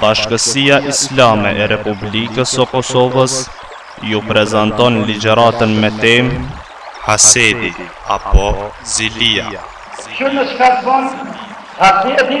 Bashkësia Islame e Republikës së Kosovës ju prezanton ligjëratën me temë Hasedi apo Zilia. Kjo çka bon hasedi?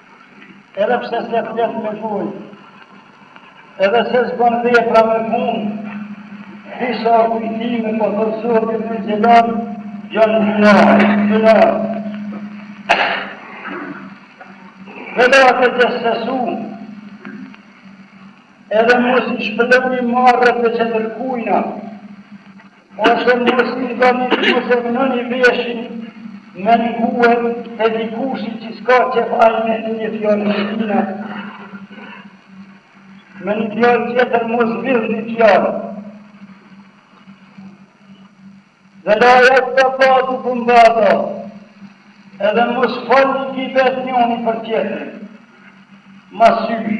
Edhe pse s'e flet me gojë, edhe s'e ban vepra me punë, disa kujtime po thotë Zoti xhele, janë gjynah, gjynah. Dhe dhe la texhessesu, edhe mos i shploni marret e tjetërkujna, Ose mos i bëni ose vnoni veshin me ngue te dikushi që s'ka qejf me ja ni fjalën e tina. Me një fjalë tjetër mos vidhni fjalë. Ve la jagtab badukum bada, edhe mos folni gibet njoni për tjetrin. Masyrë.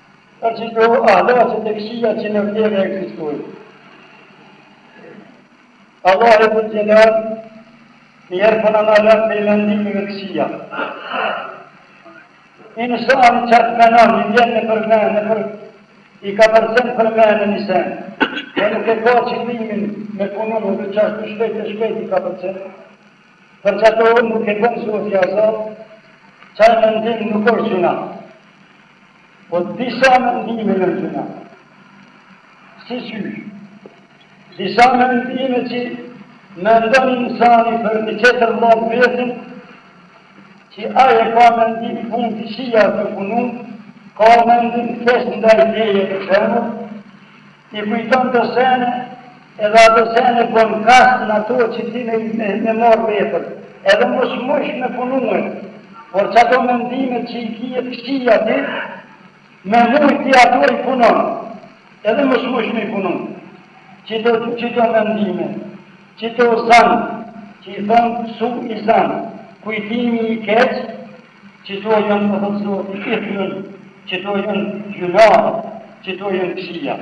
Ka qenë këto ahlaqe të këqija që në vlerë e ekzistojnë. Allah xhele, një herë po na ndal prej mendimeve këqija. Insani qatë menon, i vjen nëpër men, në për... i kapërcen për men një sen. E nuk e ka qëllimin me punu qashtu shpejt e shpejt i kapërcen. Për qato nuk e bënë sual Zoti, qaj mendim nuk është gjynah. Po disa mendime janë gjynah. Si qysh? Disa mendime që mendon insani për një tjetër ose vetën, që ai e ka mendim punë të kqija të punon, ka mendim keq ndaj tij e të shëmë, I kujton do sene, edhe ato sene bon kast në ato që ti me, me, me marrë vetë, edhe mos mujsh me punue, por qato mendimet që i ke të këqija ti, me mujt ti ato i punon, edhe mos mujsh me punu, qito qito mendime, qito zan, që i thonë sui zan, kujtimi i keq, Qito janë po thotë Zoti i hyn qito janë gjynah, qito janë këqija.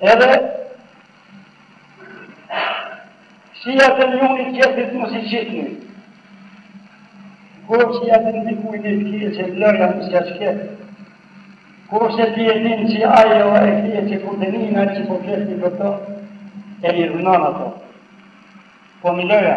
Edhe kqijat të njëni tjetërit mos i qitni. Kurse ja di dikujt një të keqe lëja mos ja qit. Kurse ti e din që ajo o e keqe kur të njëna që po kjetë një për to, e i dhunan ato. Po më lëja,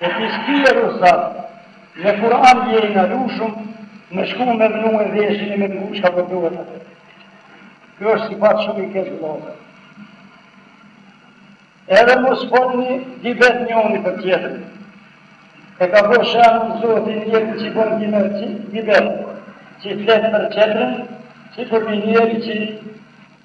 E ti shkrirë o zot, në Kur'an je i ndalushëm me shku me vnue veshin e me ngu çka po duhet atë. Ky është sifat shumë i keq vëllazër. Edhe mos bëni gibet njëri për tjetrin. E ka bërë shembull Zoti njëri që bën një mërci, gibet, që flet për tjetrin, si për një njeri që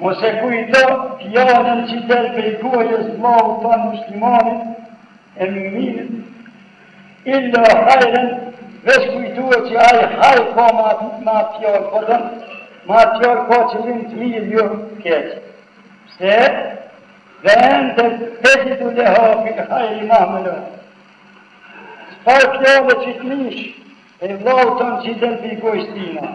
Mos e kujto fjalën që del prej gojës vllaut tonë muslimanit e mu'minit, Illa hajren, veç kujtoje që ai hajr ka me atë fjalë, po don, me atë fjalë ka qëllim të mirë, jo të keq. Pse? Ve ente texhidu leha fil hajri mahmela. Çfarë fjalë që të nish prej vllaut tonë që del prej gojës tina.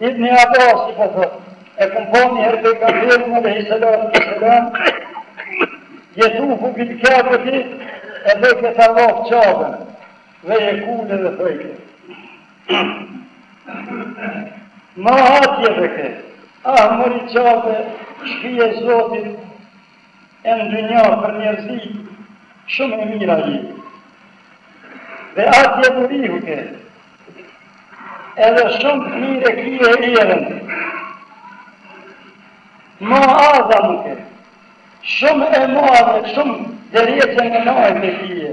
Ibni Abasi po thot, e kam pa një herë pejgamberin alejhi salatu ve selam, jetufu bil kabeti e bëjke tavaf Qaben, ve jekulu edhe thojke. Ma atjebeke, ah mori Qabe, shpi e Zotit, E në dynja për njerëzi shumë e mirë je. Ve atjebe rihake. Edhe shumë të mirë e kie erën. Ma adhameke. Shumë e madhe, shumë derexhen e naltë e kie.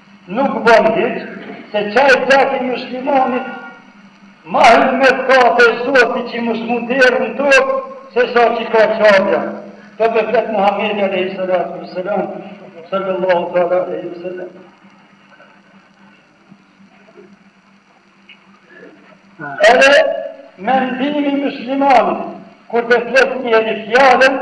Nuk bën hiç, se qaj gjak i myslimanit ma hyrmet ka te Zoti qi mos m'u derdh në tokë se sa qi ka Qabja. Kto pe flet Muhamedi alejhi selatu ve selam sallallahu teala alejhi ve selem. Edhe mendimi i myslimanit kur te flet njeri fjalën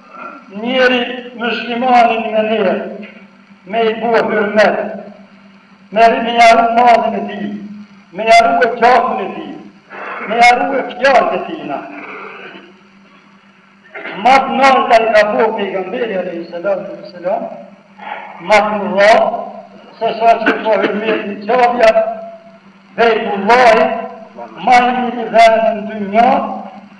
Njeri myslimanin me nder, me i bo hyrmet, me ja ru malin e ti, me ja rue gjakun e ti, me ja rue fjalët e tina. Ma të naltë i ka bo Pejgamberi, alejhi salatu ve selam, ma të naltë, se sa që bo hyrmet Qabja, Bejtullahi, ma i miri vend në dynja,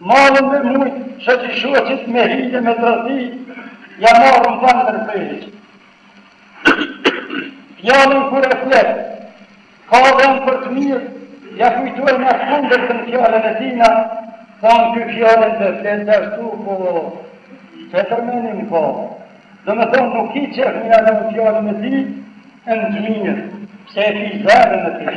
Malin me mujt shoqi shoqit me hile e me tradhti ja marrën vend në Preriq. Fjalën kur e flet, ka vend për të mirë, ja kujtojnë atë kundërtën fjalën e tina, thonë ky fjalën të flet dhe ashtu, po tjetër menim ka. Domethënë nuk i qet një anë në fjalën e ti, e në të mirë, pse e di zemrën e ti.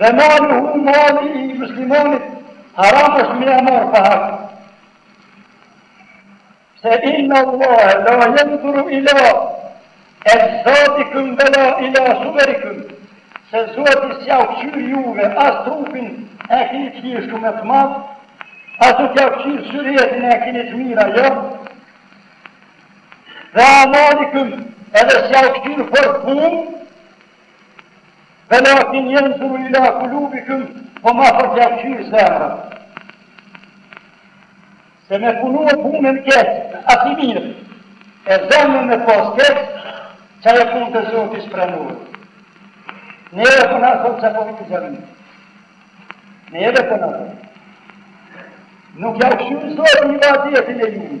Ve malihu mali i muslimonit haram është me e marr pa hak. Se inna Allah la jenduru ila exhsadikum ve la ila suverikum se Zoti s'jau kqyr juve as trupin e kini qishtu me të madh as nuk jau kqyr syretin e kini të mira jo ve amalikum edhe s'jau kqyr për punë Ve lakin jenduru ila kulubikum, po ma fort jau kqyr zemrën. Se me punu punën keq, asi mirë, e zemrën me pas keq, qajo punë te Zoti s'pranohet. Ne e për në thotë që po vitë zemën. Ne e për në thotë. Nuk ja kqyr Zoti ibadetin e jumë.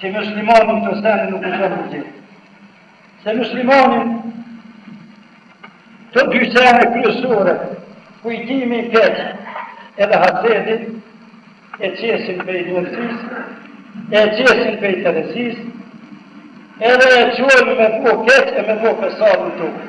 Që myslimanin të sene nuk u shërë në gjithë. Se myslimanin kto dy sene kryesore, kujtimi i keq edhe hasedi, e qesin pej njerëzisë, e qesin pej terezisë, edhe e çojnë me bo keq e me bo fesat në tokë.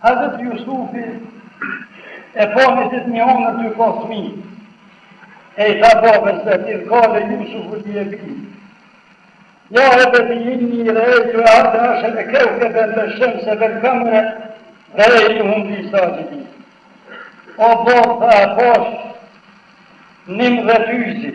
Hazreti Jusufi e pa një ditë një onër dy ka fmi, e i tha babes dhe tjilë kale Jusufu li e bi. Ja e dhe di inni i dhe e ju e atë ashe dhe kërë ke dhe dhe shëmë se dhe këmëre dhe e ju hundi i sa që di. O babë dhe e pashë, nim dhe tyzi,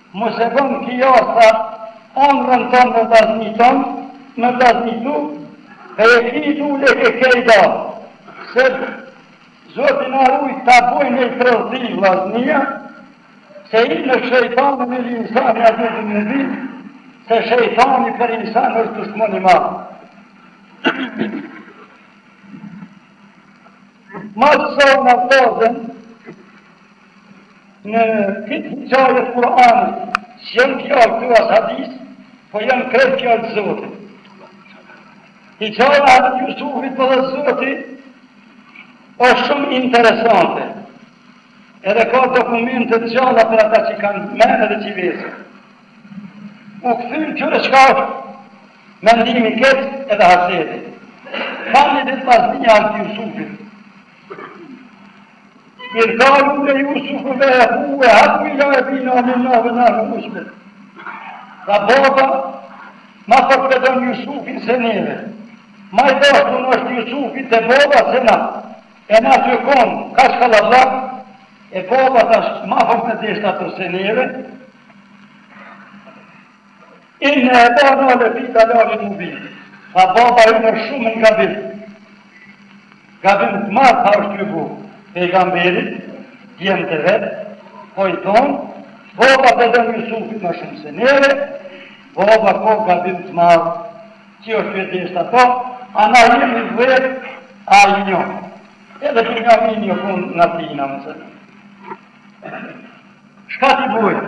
Mos e bën kijasa andrrën tane me vllazni tonë, me vllazni tu, fe jekidu leke kejda, se Zoti na rujt ta bojnë naj tradhti vllaznia, se inne shejtane lil insani aduvvun mubin, se shejtani për insan është dushmon i madh. Mas sa në vllazën, Në kit hiqaje të Kur'anit s'janë fjalë këtu as hadith, po janë krejt fjalë të Zotit. Hiqaja e hazret Jusufit po he Zoti është shumë interesante. Edhe ka dokumente të gjalla për ata që kanë men edhe që vesë. Tu kqyr çka është mendimi i keq edhe hasedi. Një ditë vllaznia e hazret Jusufit. Idh kalu le Jusufu ve ehuhu ehabbu ila ebina minna ve nahnu usbe. Tha baba, ma fort po e don Jusufin se neve. Ma i dashtun është Jusufi te baba se na. E na tu kon kaq kallabllak, e baba të është ma fort me dasht ato se neve. Inne ebana le fi dalalin mubin, tha baba ynë shumë në gabim. Gabim të madh tha është tu bu, pejgamberit, djemtë e vet, po i thonë, baba e don Jusufin ma shumë se neve, baba ka gabim të madh, që është tu e dashtë ato, a na jemi dhetë, ai njo. Edhe Benjamin një fund nga tina, më se. Shka t'i bujmë?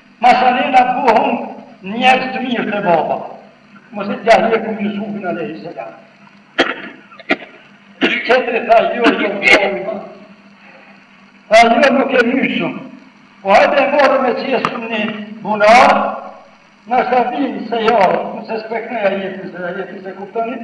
Masanena buhëm njerz të mir te baba masi t'ja hjekum Jusufin alejhi selam tjetri tha jo jo bori ma tha jo nuk e mysum po hajde e morëm e qesum n'një bunar nashta abin se jarët nëse spekneja jetës e jetës e kuptonit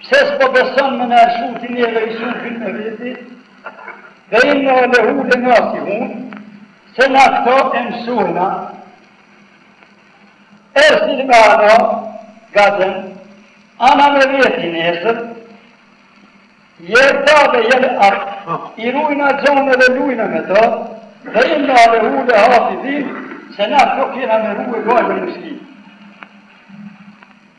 Pse s'po beson me na lshu ti neve Jusufin me veti ve inna lehu le nasihun se na këto e mësojna ersilhu meana gaden ana me veti nesër jerta ve jel'ab i rujna gjonë edhe lujna me to ve inna lehu le hafidhun se na këto kena me rue gajle mos ki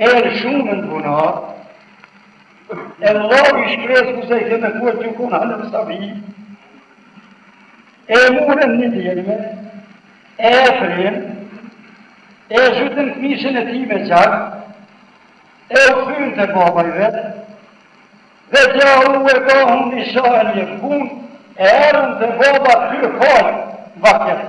E e lshunë n'bunar, e vëllau i shkretë ku se i keme kuat që u kon hala sabi, e murën një delme, e e prinë, e zhytën këmishën e tij me gjak, e u kthynë te babaj vet, ve xhau ebahum ishaen jebkun, e erdhën te baba tu kajtë, vakërë.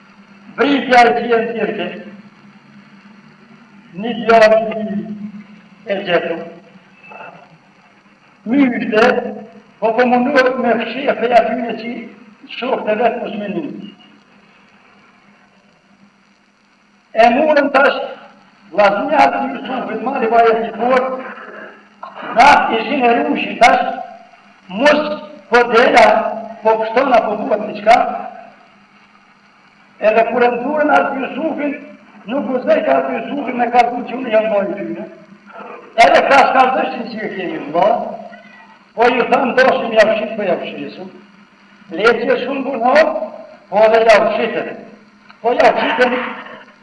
Pritja e Brian Kirkit, një djalë i ri e gjetur, myte, po po mundohet me mshefë prej atyne që shokët e vet mos me ni. E murën tash, vllaznia Hazreti Jusufit, mali vaje të por, na ishin e rushin tash, mos po del, a po pështon a, po buhet diçka, Edhe kur e nxurën Hazreti Jusufin, nuk guxoj Hazreti Jusufi me kallxu që unë jam vllau i tyne. Edhe ka shka dështin që e kemi vlla, po ju thamë deshtën me jav shit po jav shesim, leci e shumë bunë, po edhe jav shitën. Po jav shitën,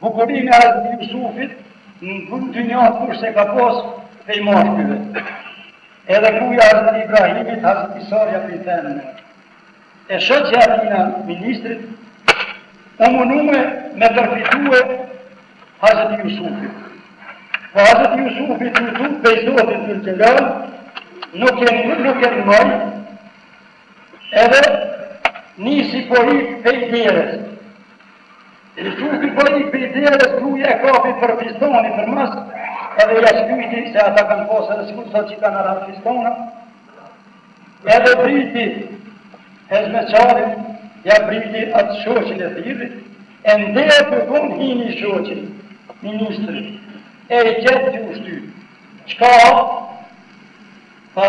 Bukurinë e Hazreti Jusufit n'këtë dynja kush s'e ka pas prej mashkujve. Edhe gruja e Hazreti Ibrahimit, Hazreti Sarja prej femnve. E shoqja e tina, ministrit, u munue me përfitue Hazreti Jusufit. Po Hazreti Jusufit ju tut prej Zotit Dhul Xhelal nuk e nuk e nëmoj Edhe nisi po ik pej derës. Jusufi po ik pej derës, gruja e kapi për fistoni përmas, edhe ja shkyti se ata kanë pas edhe sikur sot që kanë arapt fistona. Edhe briti, hezmeqarin, ja briti atë shoqin e thirri, e n'derë për konë hini shoqi, ministri, e i gjetë të ushty. Qka? Pa,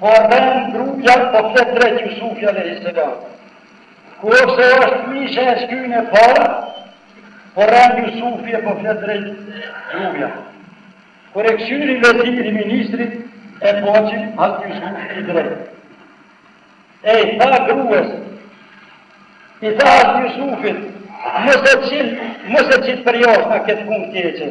Po rren gruja po flet drejt Jusufi alejhi selam. Kurse është kmisha e shkyme para, po rren Jusufi e po flet drejt gruja. Kur e këshyri veziri, ministri, e pa qi asht Jusufi i drejt. E i tha grues, i tha Hazreti Jusufit, mos e qit, mos e qit përjashta këtë punë t'keqe.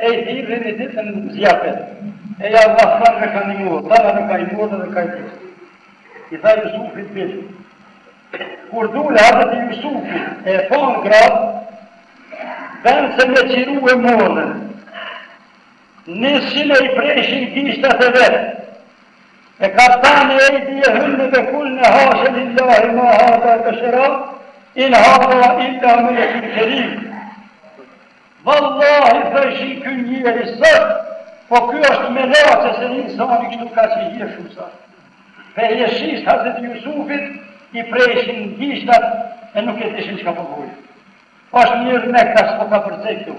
Ej ti vini ti të zjapet. Ej Allah sa me ka ndihmuar, sa na me ka ndihmuar edhe ka ndihmuar. I tha Jusufit bin. Kur dule atë të Jusufit e fon grad, vend se me qiru e morën. Nishin e i preshin kishtat e vetë. E ka tani e i di e hynë në bekull në hashen illahi ma hata e të shëra, in hata illa me në të kërimë. Vallahi thojshin ky njeri s'asht po ky është melaqe se një insan kështu kaq i hieshëm sa pej hieshisë t' Hazreti Jusufit i preshin gishtat e nuk e dishin çka po bojnë po është mirë me kta se po kapërcej këtu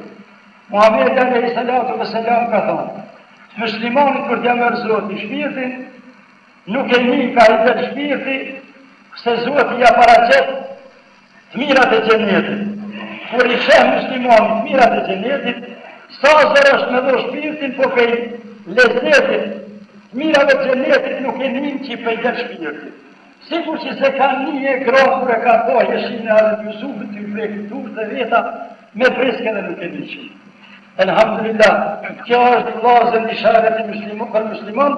Muhammedi alejhi salatu ve selam ka thonë muslimonit kur t'ja merr Zoti shpirtin nuk e nin kah i del shpirti se Zoti ja paraqet T'mirat e Xhenetit. Kur i sheh muslimani t'mirat e Xhenetit, sa zor është me dhon shpirtin po pej lezetit t'mirave të Xhenetit nuk e nin që po i del shpirti. Sikur që s'e kanë nie gratë kur e kanë pa hieshinë e Hazreti Jusufit tuj i pre durët e veta me brisk edhe nuk e nin që. Elhamdulillah, kjo është vllazën isharet i muslimon për muslimon,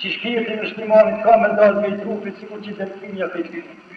që shpirti muslimonit ka me dalë prej trupit sikur që del fija prej trupit.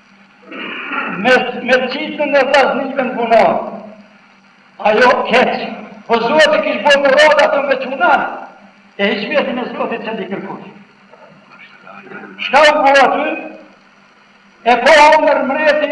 Me të qitë n'haps një kënë punar, ajo keq, po Zoti kish bo murad atë me çu nalt, e hiqmetin e Zotit s'e din kërkush. Çka u bo aty, e pa ondërr mreti,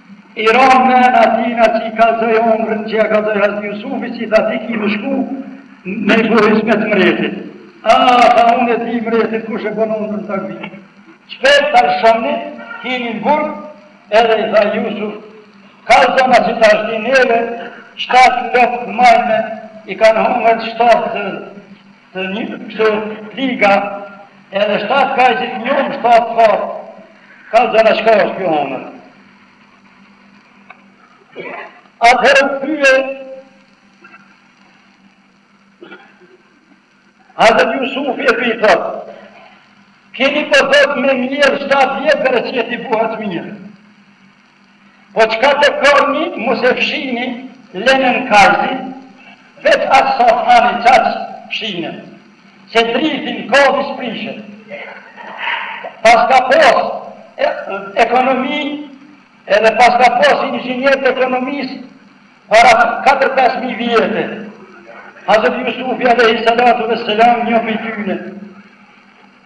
I ra n'men atina që i kallzoi ondrrën që ja kallzoi Hazreti Jusufi që i tha ti ki me shku me i bo hizmet mretit. A, tha unë e di mretit kush e bon ondrrën tabir. Qfar të lëshonit, hini në burg, edhe i tha Jusuf, kallzona qitash ti neve, shtatë lopë të majme i kanë hongër shtatë zërë. Të njëjtën episod, Liga, edhe shtatë kaqe njomë shtatë fat, ka zëra çka është kjo hënë. Atëherë pyje, Hazët Jusufi e pitët, keni përdo po me mjerë shtatë vjetër e që jeti buhat mirë. Po çka të korni mos e fshini lene n'kajzi veç aq sa të hani qaq fshine se drithi n'kajzi s'prishet paska pas ekonomi edhe paska pas inxhinier të ekonomisë para katër pesë mijë vjete Hazreti Jusufi alejhi salatu vesselam një prej tyre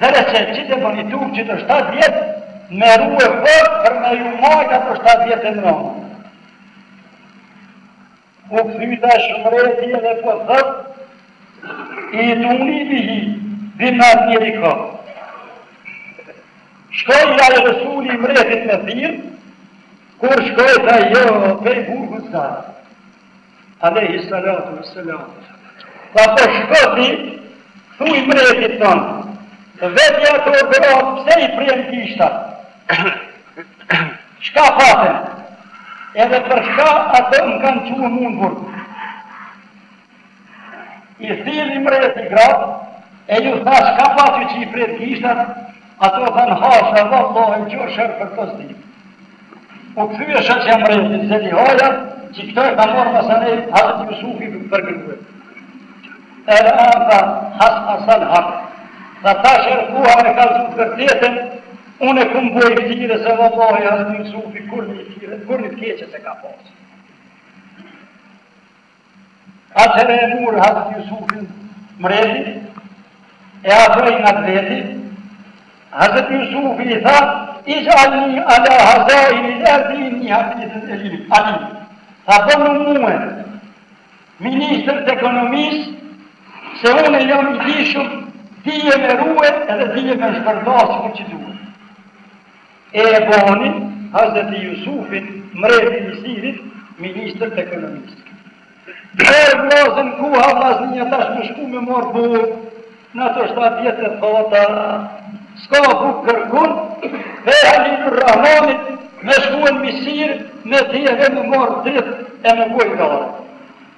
Dere qe qite për një tuk qite shtatë vjet me rue fort për me ju majt ato shtatë vjet e mrona. U kthy tash mreti edhe po thot, ituni bihi, bine atë njeri ktu. Shkoi ai resuli i mretit me thirrë, kur shkoi tha jo, pej burgu të Alejhi salatu vesselam. Tha po shko ti, thuj mretit tonë, t'i veti ato gratë pse i prien gishtat. Shka patën, edhe për shka ato më kanë çu mu n'burg. I thirri mreti gratë, e ju tha shka patët që i prien gishtat, ato thanë hasha lillah, e gjë sherr për të s'dimë. U kthye shoqja e mbretit, Zelihaja, që këto e ka marrë masanej Hazreti Jusufi për grue. Edhe ajo tha, hashasal hak. Tha tash erdh koha me kallzu të vërtetën, unë e kom bo iftire se vallahi Hazreti Jusufi kurrnjë të keqe s'e ka pasë. Atëherë e mur Hazreti Jusufin mreti, e afroi ngat veti, Hazreti Jusufi i tha, ixh'alni ala hazainil erdi inni hafidhun alim, alim, tha bëmë mue ministër të ekonomisë, se unë jam i dishëm, di e me rue edhe di e me shpërda, sikur që duhet. E e boni Hazreti Jusufin, mreti i Misirit, ministër të ekonomisë. Erdh vllazënve koha vllaznija tash me shku me marrë bukë, në ato shtatë vjet e thata, s'ka bukë kërkun, pej Halilur Rahmanit me shkue n'Misir, me deve me marrë drithë e me bujë garë.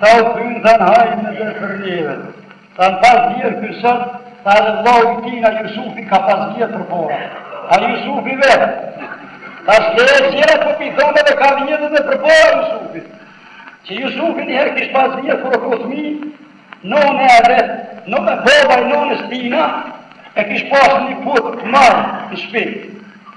Sa u kthynë thanë hajde me bërë për neve. Thanë n'pas vjedh ky sot, tha edhe vllau i tina Jusufi ka pas vjedh përpara. Tha Jusufi vetë. Tha s'ke sjera po ti thonë edhe ka vjedh edhe përpara Jusufi. Që Jusufi një herë kish pas vjedh kur o kon fmi, none e vetë, none baba i nonës tina, e kish pas një putë të marë në shpi.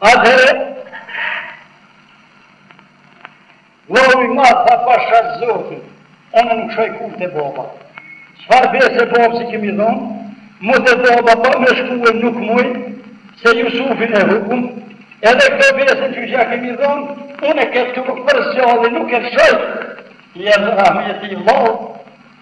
Atëherë, vllau i madh tha pasha Zotin, unë nuk shkoj kurr te baba. Çfarë besë e babës i kemi dhonë, mo te baba pa me shku une nuk muj, se Jusufin e hupëm, edhe këtë besën që ja kemi dhonë, unë këtë për s'gjalli nuk e shoj, i e zrahmeti i vlau,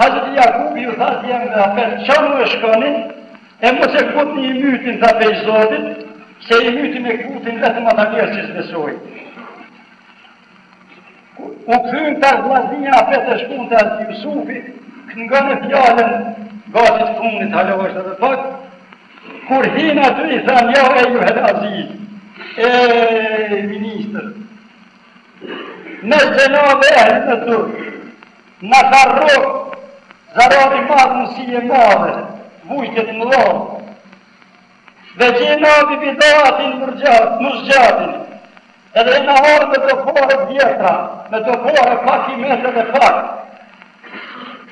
Hazreti Jakubi ju tha djemve apet, qa mu e shkoni, e mos e kputni ymytin te rahmeti i Zotit, se ymytin e kputin vetëm ata njerëz që s'besojn. U kthynë vllaznia apet e shkun te Hazreti Jusufi, kënga fjalën, gati t'funit, halo është edhe pak, kur hinë aty i thanë, ja ejjuhel aziz, e minister, messena ve ehlena durru, Na ka rrok zarar i madh mundësi e madhe, vujtje të mëdha. Ve xhi'na bi bidaatin muzxhatin, edhe kena ardh me do pare vjetra, me do pare pak i mete edhe pak.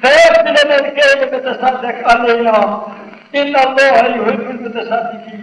Fe evfi lenel kejle ve tesaddak alejna, innallahe juhibbul mutesaddiki.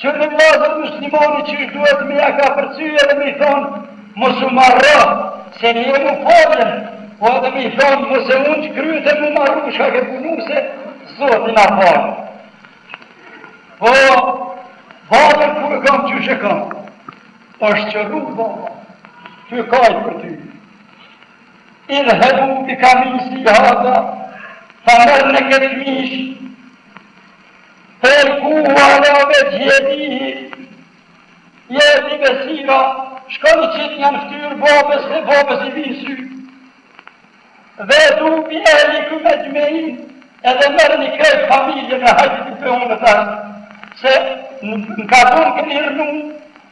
Kqyrni vllazën muslimanë qysh duhet me ja kapërcy edhe me i thonë mos u marro se ne ju falëm, po edhe me i thonë mos e unj kryet e mu marru çka ke punu se Zoti na fal. Po, babën ku e kam qysh e kam, është qorru baba, tuj kajtë për ty. Idhhebu bi kamisi hadha, tha merrne këtë kmishë, Peshku ala veç jedihi, jedi besira, shkon i qitë një nëftyrë babes dhe babes i vinë sy. Dhe du bi e liku me gjmejnë, edhe mërë një krejtë familje me hajtë të të unë të se në kadun këni rënu,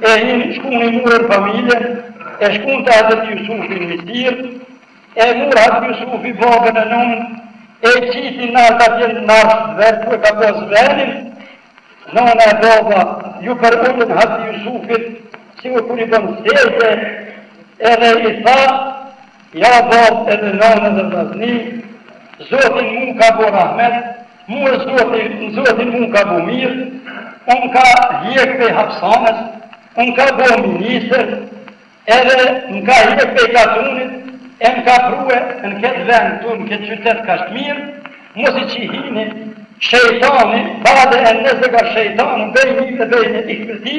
E shkun i murën familjen, e shkun te Hazreti Jusufi n'Misir, e mur Hazreti Jusufi babën e nënën, e qiti nalt atje nalt n'ven, ku e ka pas venin, nëna e baba, ju përulën Hazreti Jusufit, sikur i bën sexhde, edhe i tha, Ja bab edhe nanë dhe vllazni, Zoti mu ka bo rahmet, mu Zoti, Zoti mu ka bo mirë, u m'ka hjek pej hapsanës, u m'ka bo minister, edhe më ka hjek pej katunit, e më ka prue në këtë vend tu në këtë qytet kaq t'mirë, mos i qihini, shejtani, bade en nezega shejtani, bejni ve bejne ihveti,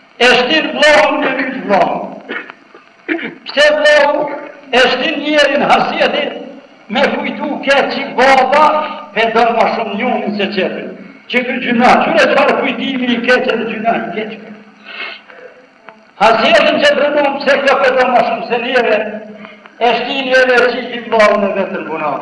E shtin vllaun me myt vllaun. Pse vllau e shtin njerin haseti me kujtu keq, baba e do ma shumë njonin se tjetrin. Qe ky gjynah, qyre çfar kujtimi i keq, gjynah i keq që kë. Hasetin që prënum pse ky po e do ma shumë se neve, e shtin njerin që i vllau me vetën n'bunar.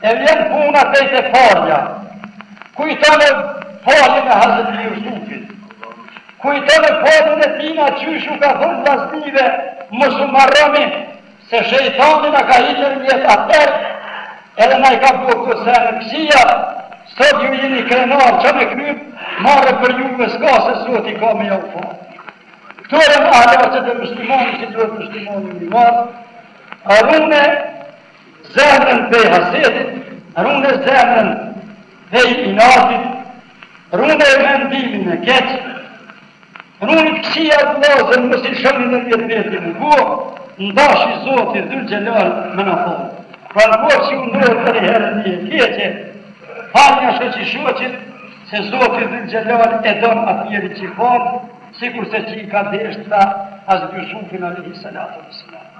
E vjen puna tej te falja. Kujtone faljen e Hazreti Jusufit. Kujtone faljen e tina qysh u ka thonë vllaznijve mos u marroni se shejtani na ka hi nërmjet atëher edhe na i ka bo këto sene t'këqija, sot ju jeni krenar çone kryn, marre për juve s'ka se zoti ka me jau fal. Këto janë ahlaket e muslimanit që duhet muslimani me i marrë, a rune Zemrën prej hasedit, rune zemrën prej inatit, rune mendimin e keq, rune këqiat vllazën mos i shtojmë nërmjet vete në gurë, ndashi zoti dhul xhelal me na falë. Pra n'koftë që ka ndodhë përnjëherë një e keqe, falnja shoqi-shoqit, se zoti dhul xhelal e don atë njeri që i falë, sikurse që i ka deshtë Hazret Jusufin alejhi salatu ve selam.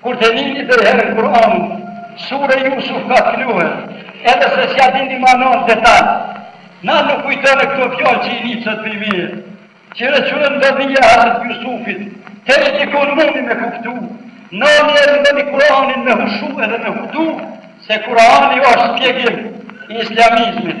Kur te lindi per herë Kur'ani, sure Jusuf ka të luhe, edhe se s'ja dini manan detal. Na nuk kujtone këto fjalë që i nicët pi mirë, qyre qyre ndodhinë e Hazreti Jusufit, deri dikun mundi me kuptu. Nani e këndoni Kur'anin me hushu edhe me hudu, se Kur'ani ju është spjegim i islamizmit.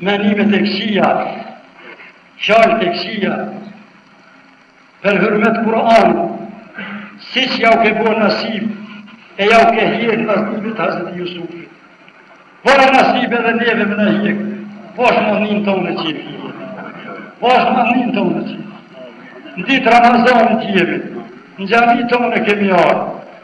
Menime të këqia, fjalë të këqia, për hyrmet Kur'an, si që jau ke bo nasib, e jau ke hjek nasibit Hazreti Jusufit. Bone nasib edhe neve me na hjek, poshë në njën të unë që jemi. Poshë në njën të unë që jemi. Në ditë Ramazanit jemi, në xhami tonë kemi ardhë,